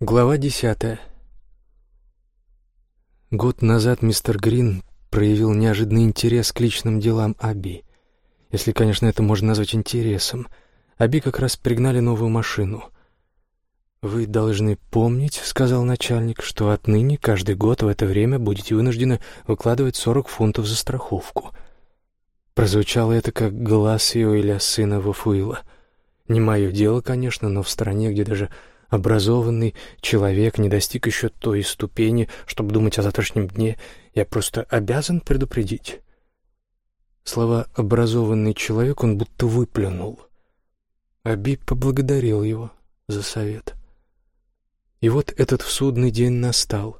Глава десятая. Год назад мистер Грин проявил неожиданный интерес к личным делам Аби. Если, конечно, это можно назвать интересом. Аби как раз пригнали новую машину. «Вы должны помнить, — сказал начальник, — что отныне каждый год в это время будете вынуждены выкладывать сорок фунтов за страховку». Прозвучало это как глаз ее или сына Вафуила. Не мое дело, конечно, но в стране, где даже образованный человек не достиг еще той ступени, чтобы думать о завтрашнем дне, я просто обязан предупредить. Слова «образованный человек» он будто выплюнул. Аби поблагодарил его за совет. И вот этот судный день настал.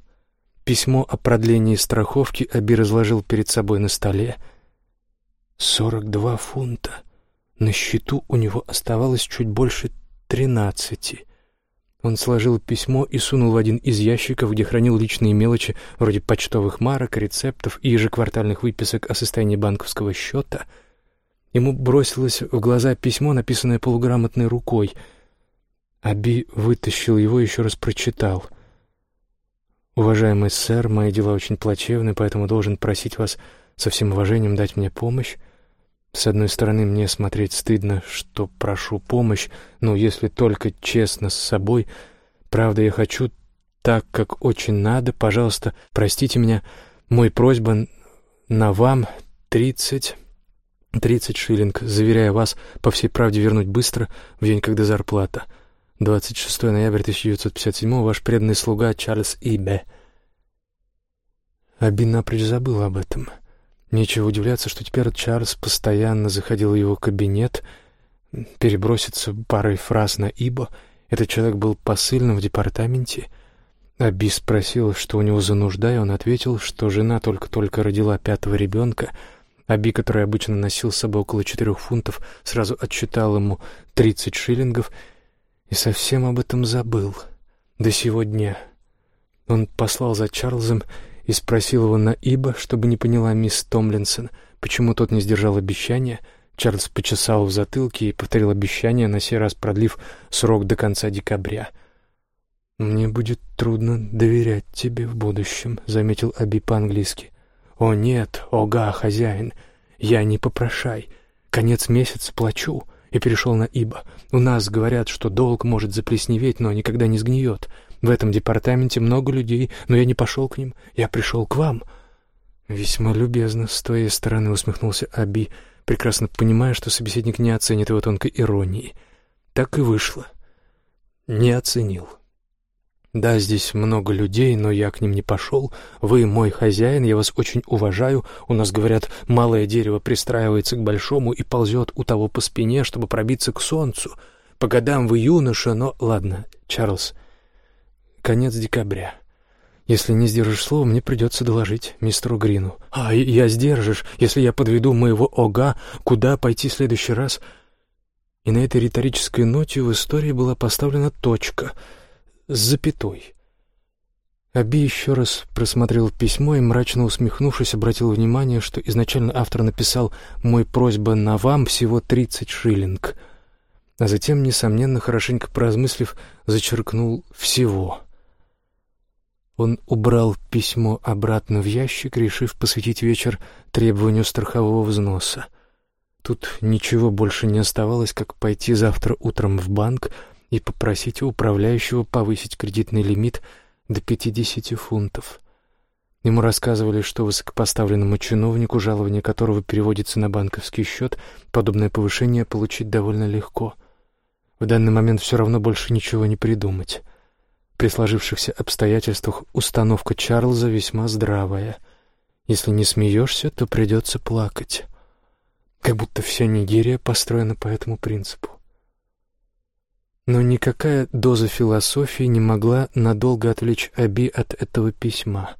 Письмо о продлении страховки Аби разложил перед собой на столе. Сорок два фунта. На счету у него оставалось чуть больше тринадцати. Он сложил письмо и сунул в один из ящиков, где хранил личные мелочи, вроде почтовых марок, рецептов и ежеквартальных выписок о состоянии банковского счета. Ему бросилось в глаза письмо, написанное полуграмотной рукой. Аби вытащил его и еще раз прочитал. «Уважаемый сэр, мои дела очень плачевны, поэтому должен просить вас со всем уважением дать мне помощь. С одной стороны, мне смотреть стыдно, что прошу помощь, но если только честно с собой, правда, я хочу так, как очень надо, пожалуйста, простите меня, мой просьба на вам тридцать... Тридцать шиллинг, заверяя вас по всей правде вернуть быстро, в день, когда зарплата. 26 ноября 1957 ваш преданный слуга Чарльз Ибе. Аби напрочь забыл об этом. — Нечего удивляться, что теперь Чарльз постоянно заходил в его кабинет, переброситься парой фраз на «ибо». Этот человек был посыльным в департаменте. Аби спросил, что у него за нужда, и он ответил, что жена только-только родила пятого ребенка. Аби, который обычно носил с собой около четырех фунтов, сразу отчитал ему тридцать шиллингов и совсем об этом забыл. До сего дня. Он послал за Чарльзом и спросил его на «ибо», чтобы не поняла мисс Томлинсон, почему тот не сдержал обещания. Чарльз почесал в затылке и повторил обещание, на сей раз продлив срок до конца декабря. «Мне будет трудно доверять тебе в будущем», — заметил Аби по-английски. «О нет, ога, хозяин, я не попрошай. Конец месяца плачу» и перешел на «ибо». У нас говорят, что долг может заплесневеть, но никогда не сгниет. В этом департаменте много людей, но я не пошел к ним, я пришел к вам». «Весьма любезно с твоей стороны», — усмехнулся Аби, прекрасно понимая, что собеседник не оценит его тонкой иронии. Так и вышло. Не оценил. «Да, здесь много людей, но я к ним не пошел. Вы мой хозяин, я вас очень уважаю. У нас, говорят, малое дерево пристраивается к большому и ползет у того по спине, чтобы пробиться к солнцу. По годам вы юноша, но... Ладно, Чарльз, конец декабря. Если не сдержишь слово, мне придется доложить мистеру Грину. А, я сдержишь, если я подведу моего ога, куда пойти в следующий раз. И на этой риторической ноте в истории была поставлена точка с запятой. Аби еще раз просмотрел письмо и, мрачно усмехнувшись, обратил внимание, что изначально автор написал «Мой просьба на вам всего тридцать шиллинг», а затем, несомненно, хорошенько поразмыслив, зачеркнул «всего». Он убрал письмо обратно в ящик, решив посвятить вечер требованию страхового взноса. Тут ничего больше не оставалось, как пойти завтра утром в банк и попросить управляющего повысить кредитный лимит до 50 фунтов. Ему рассказывали, что высокопоставленному чиновнику, жалование которого переводится на банковский счет, подобное повышение получить довольно легко. В данный момент все равно больше ничего не придумать. При сложившихся обстоятельствах установка Чарльза весьма здравая. Если не смеешься, то придется плакать. Как будто вся Нигерия построена по этому принципу. Но никакая доза философии не могла надолго отвлечь Аби от этого письма.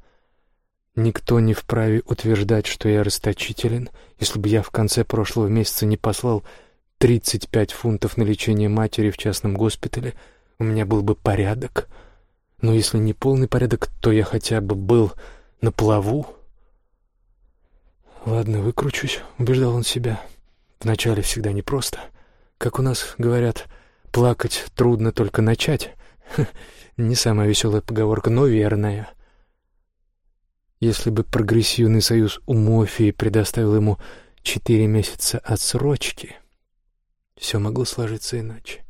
Никто не вправе утверждать, что я расточителен, если бы я в конце прошлого месяца не послал 35 фунтов на лечение матери в частном госпитале, у меня был бы порядок — но если не полный порядок, то я хотя бы был на плаву. «Ладно, выкручусь», — убеждал он себя. «Вначале всегда непросто. Как у нас говорят, плакать трудно только начать. Не самая веселая поговорка, но верная. Если бы прогрессивный союз у Мофии предоставил ему четыре месяца отсрочки, все могло сложиться иначе.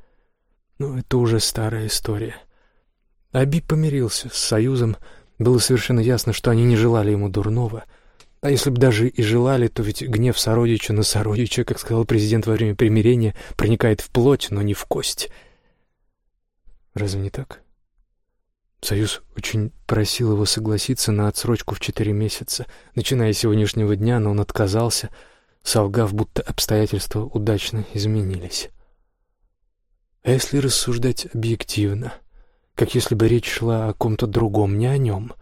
Но это уже старая история. Аби помирился с союзом, было совершенно ясно, что они не желали ему дурного. А если бы даже и желали, то ведь гнев сородича на сородича, как сказал президент во время примирения, проникает в плоть, но не в кость. Разве не так? Союз очень просил его согласиться на отсрочку в четыре месяца, начиная с сегодняшнего дня, но он отказался, солгав, будто обстоятельства удачно изменились. А если рассуждать объективно, как если бы речь шла о ком-то другом, не о нем,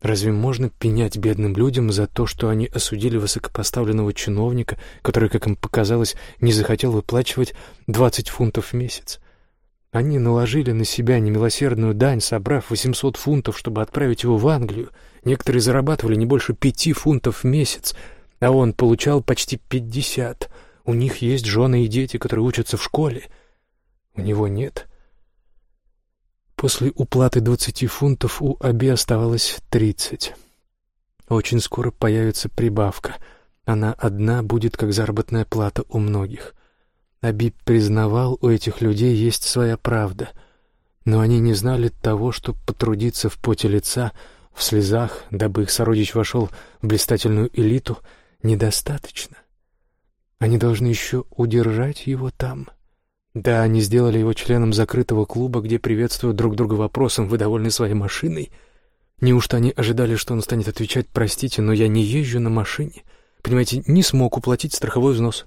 разве можно пенять бедным людям за то, что они осудили высокопоставленного чиновника, который, как им показалось, не захотел выплачивать двадцать фунтов в месяц? Они наложили на себя немилосердную дань, собрав 800 фунтов, чтобы отправить его в Англию. Некоторые зарабатывали не больше пяти фунтов в месяц, а он получал почти пятьдесят. У них есть жены и дети, которые учатся в школе. У него нет. После уплаты двадцати фунтов у Аби оставалось тридцать. Очень скоро появится прибавка. Она одна будет как заработная плата у многих. Абиб признавал, у этих людей есть своя правда, но они не знали того, что потрудиться в поте лица, в слезах, дабы их сородич вошел в блистательную элиту, недостаточно. Они должны еще удержать его там. Да, они сделали его членом закрытого клуба, где приветствуют друг друга вопросом «Вы довольны своей машиной?» Неужто они ожидали, что он станет отвечать «Простите, но я не езжу на машине»? Понимаете, не смог уплатить страховой взнос.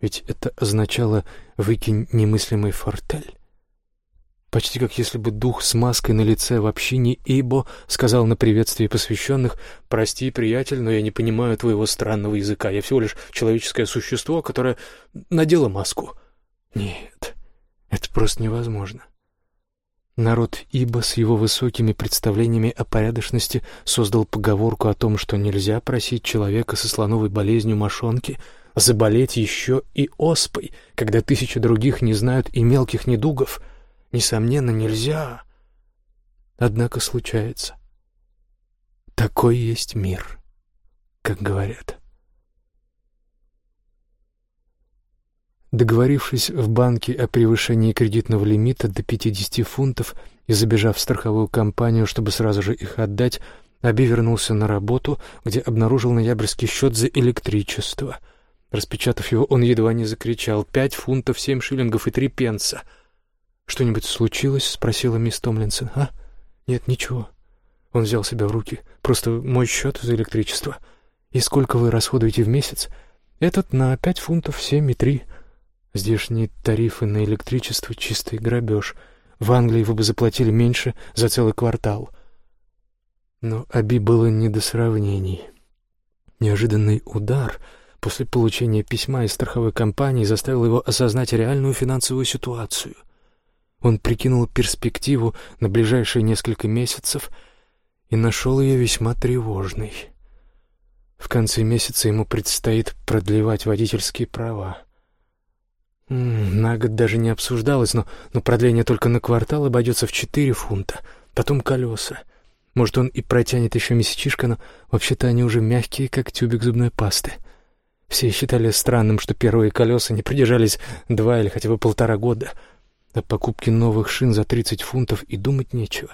Ведь это означало «выкинь немыслимый фортель». Почти как если бы дух с маской на лице в общине Ибо сказал на приветствии посвященных «Прости, приятель, но я не понимаю твоего странного языка. Я всего лишь человеческое существо, которое надело маску». Нет, это просто невозможно. Народ Ибо с его высокими представлениями о порядочности создал поговорку о том, что нельзя просить человека со слоновой болезнью мошонки — заболеть еще и оспой, когда тысячи других не знают и мелких недугов, несомненно, нельзя. Однако случается. Такой есть мир, как говорят. Договорившись в банке о превышении кредитного лимита до 50 фунтов и забежав в страховую компанию, чтобы сразу же их отдать, Аби вернулся на работу, где обнаружил ноябрьский счет за электричество — Распечатав его, он едва не закричал. «Пять фунтов, семь шиллингов и три пенса!» «Что-нибудь случилось?» — спросила мисс Томлинсон. «А? Нет, ничего». Он взял себя в руки. «Просто мой счет за электричество. И сколько вы расходуете в месяц?» «Этот на пять фунтов семь и три». Здешние тарифы на электричество — чистый грабеж. В Англии вы бы заплатили меньше за целый квартал. Но Аби было не до сравнений. Неожиданный удар — после получения письма из страховой компании заставил его осознать реальную финансовую ситуацию. Он прикинул перспективу на ближайшие несколько месяцев и нашел ее весьма тревожной. В конце месяца ему предстоит продлевать водительские права. На год даже не обсуждалось, но, но продление только на квартал обойдется в четыре фунта, потом колеса. Может, он и протянет еще месячишко, но вообще-то они уже мягкие, как тюбик зубной пасты. — все считали странным, что первые колеса не продержались два или хотя бы полтора года. О покупке новых шин за тридцать фунтов и думать нечего.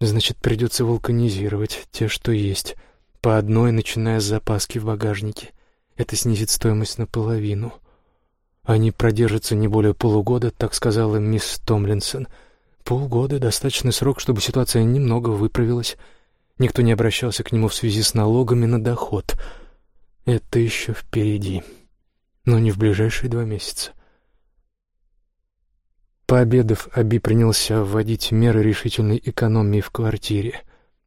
Значит, придется вулканизировать те, что есть, по одной, начиная с запаски в багажнике. Это снизит стоимость наполовину. Они продержатся не более полугода, так сказала мисс Томлинсон. Полгода — достаточный срок, чтобы ситуация немного выправилась. Никто не обращался к нему в связи с налогами на доход — это еще впереди, но не в ближайшие два месяца. Пообедав, Аби принялся вводить меры решительной экономии в квартире.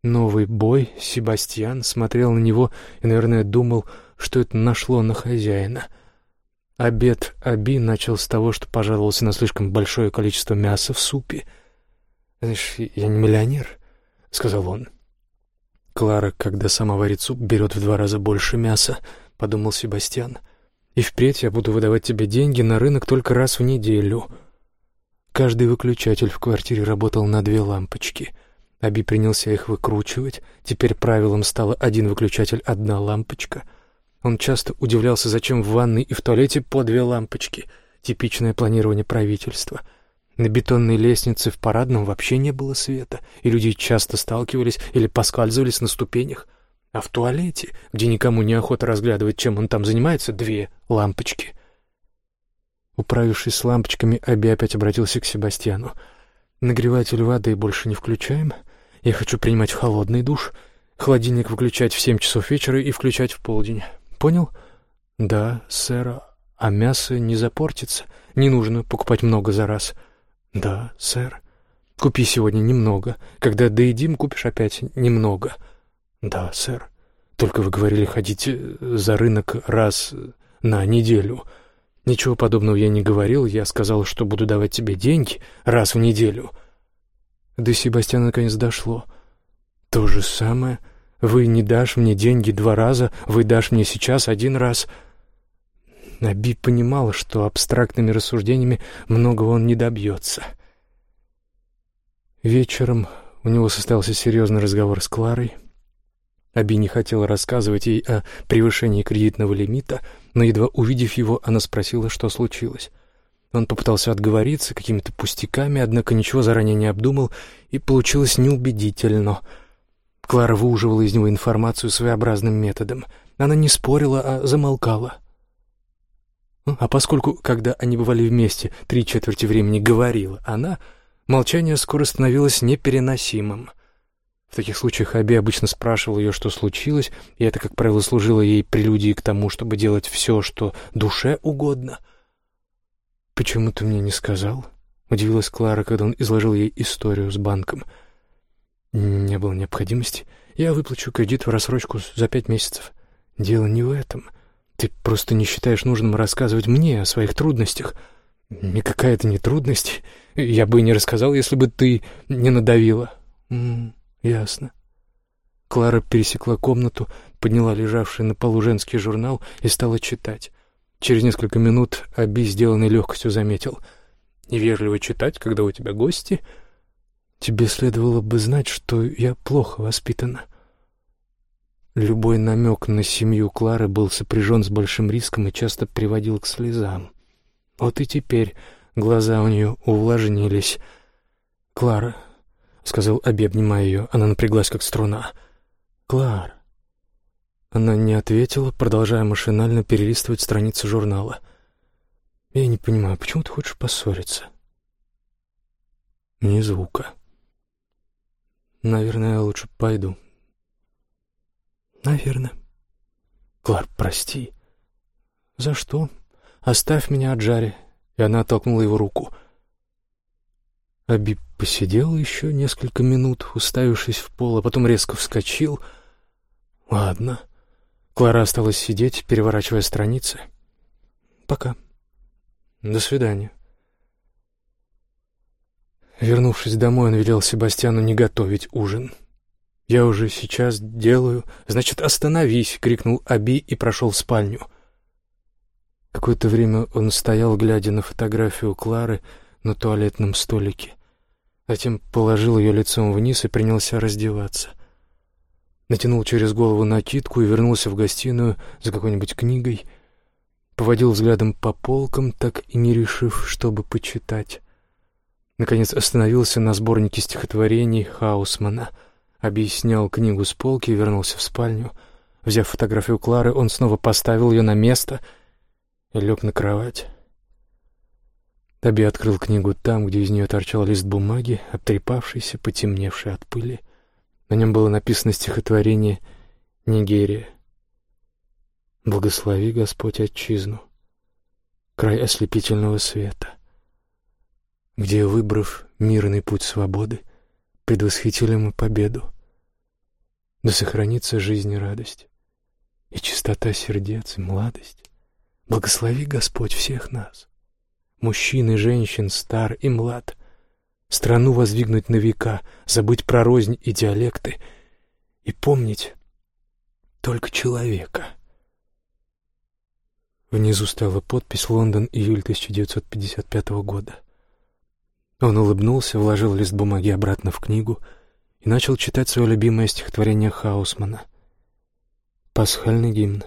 Новый бой, Себастьян, смотрел на него и, наверное, думал, что это нашло на хозяина. Обед Аби начал с того, что пожаловался на слишком большое количество мяса в супе. «Знаешь, я не миллионер», — сказал он. «Клара, когда сама варит суп, берет в два раза больше мяса», — подумал Себастьян. «И впредь я буду выдавать тебе деньги на рынок только раз в неделю». Каждый выключатель в квартире работал на две лампочки. Аби принялся их выкручивать. Теперь правилом стало один выключатель, одна лампочка. Он часто удивлялся, зачем в ванной и в туалете по две лампочки. Типичное планирование правительства. На бетонной лестнице в парадном вообще не было света, и люди часто сталкивались или поскальзывались на ступенях. А в туалете, где никому не охота разглядывать, чем он там занимается, две лампочки. Управившись с лампочками, Аби опять обратился к Себастьяну. «Нагреватель воды больше не включаем?» Я хочу принимать холодный душ, холодильник выключать в семь часов вечера и включать в полдень. Понял? Да, сэр. А мясо не запортится. Не нужно покупать много за раз. Да, сэр. Купи сегодня немного. Когда доедим, купишь опять немного. Да, сэр. Только вы говорили ходить за рынок раз на неделю. Ничего подобного я не говорил. Я сказал, что буду давать тебе деньги раз в неделю. — до Себастьяна наконец дошло. «То же самое. Вы не дашь мне деньги два раза, вы дашь мне сейчас один раз». Наби понимала, что абстрактными рассуждениями многого он не добьется. Вечером у него состоялся серьезный разговор с Кларой. Аби не хотела рассказывать ей о превышении кредитного лимита, но, едва увидев его, она спросила, что случилось. Он попытался отговориться какими-то пустяками, однако ничего заранее не обдумал, и получилось неубедительно. Клара выуживала из него информацию своеобразным методом. Она не спорила, а замолкала. А поскольку, когда они бывали вместе, три четверти времени говорила она, молчание скоро становилось непереносимым. В таких случаях Аби обычно спрашивал ее, что случилось, и это, как правило, служило ей прелюдией к тому, чтобы делать все, что душе угодно — «Почему ты мне не сказал?» — удивилась Клара, когда он изложил ей историю с банком. «Не было необходимости. Я выплачу кредит в рассрочку за пять месяцев. Дело не в этом. Ты просто не считаешь нужным рассказывать мне о своих трудностях. Никакая это не трудность. Я бы не рассказал, если бы ты не надавила». М -м, «Ясно». Клара пересекла комнату, подняла лежавший на полу женский журнал и стала читать. Через несколько минут Аби, сделанной легкостью, заметил. «Невежливо читать, когда у тебя гости. Тебе следовало бы знать, что я плохо воспитана». Любой намек на семью Клары был сопряжен с большим риском и часто приводил к слезам. Вот и теперь глаза у нее увлажнились. «Клара», — сказал Аби, обнимая ее, она напряглась, как струна. «Клара, она не ответила, продолжая машинально перелистывать страницы журнала. «Я не понимаю, почему ты хочешь поссориться?» «Ни звука». «Наверное, я лучше пойду». «Наверное». «Клар, прости». «За что? Оставь меня от Джари». И она оттолкнула его руку. Аби посидел еще несколько минут, уставившись в пол, а потом резко вскочил. «Ладно». Клара осталась сидеть, переворачивая страницы. «Пока. До свидания». Вернувшись домой, он велел Себастьяну не готовить ужин. «Я уже сейчас делаю. Значит, остановись!» — крикнул Аби и прошел в спальню. Какое-то время он стоял, глядя на фотографию Клары на туалетном столике. Затем положил ее лицом вниз и принялся раздеваться — натянул через голову накидку и вернулся в гостиную за какой-нибудь книгой, поводил взглядом по полкам, так и не решив, чтобы почитать. Наконец остановился на сборнике стихотворений Хаусмана, объяснял книгу с полки и вернулся в спальню. Взяв фотографию Клары, он снова поставил ее на место и лег на кровать. Таби открыл книгу там, где из нее торчал лист бумаги, обтрепавшийся, потемневший от пыли. На нем было написано стихотворение «Нигерия». «Благослови, Господь, отчизну, край ослепительного света, где, выбрав мирный путь свободы, предвосхитили мы победу. Да сохранится жизнь и радость, и чистота сердец, и младость. Благослови, Господь, всех нас, мужчин и женщин, стар и млад — страну воздвигнуть на века, забыть про рознь и диалекты и помнить только человека. Внизу стала подпись «Лондон, июль 1955 года». Он улыбнулся, вложил лист бумаги обратно в книгу и начал читать свое любимое стихотворение Хаусмана. Пасхальный гимн.